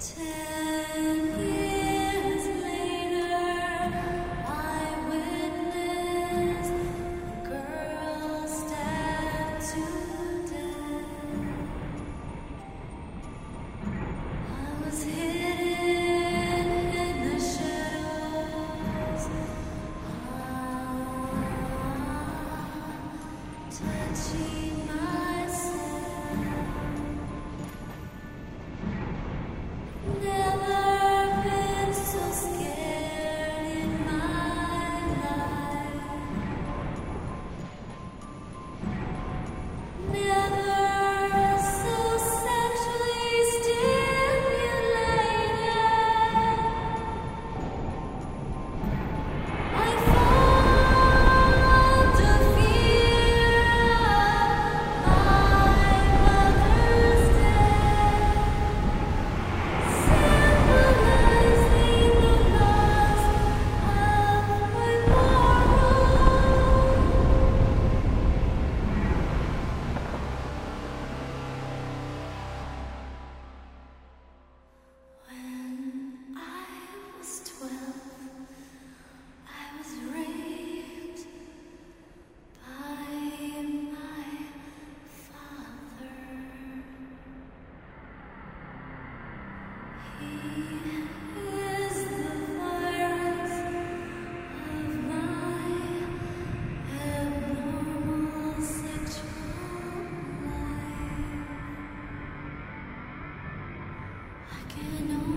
Ten Can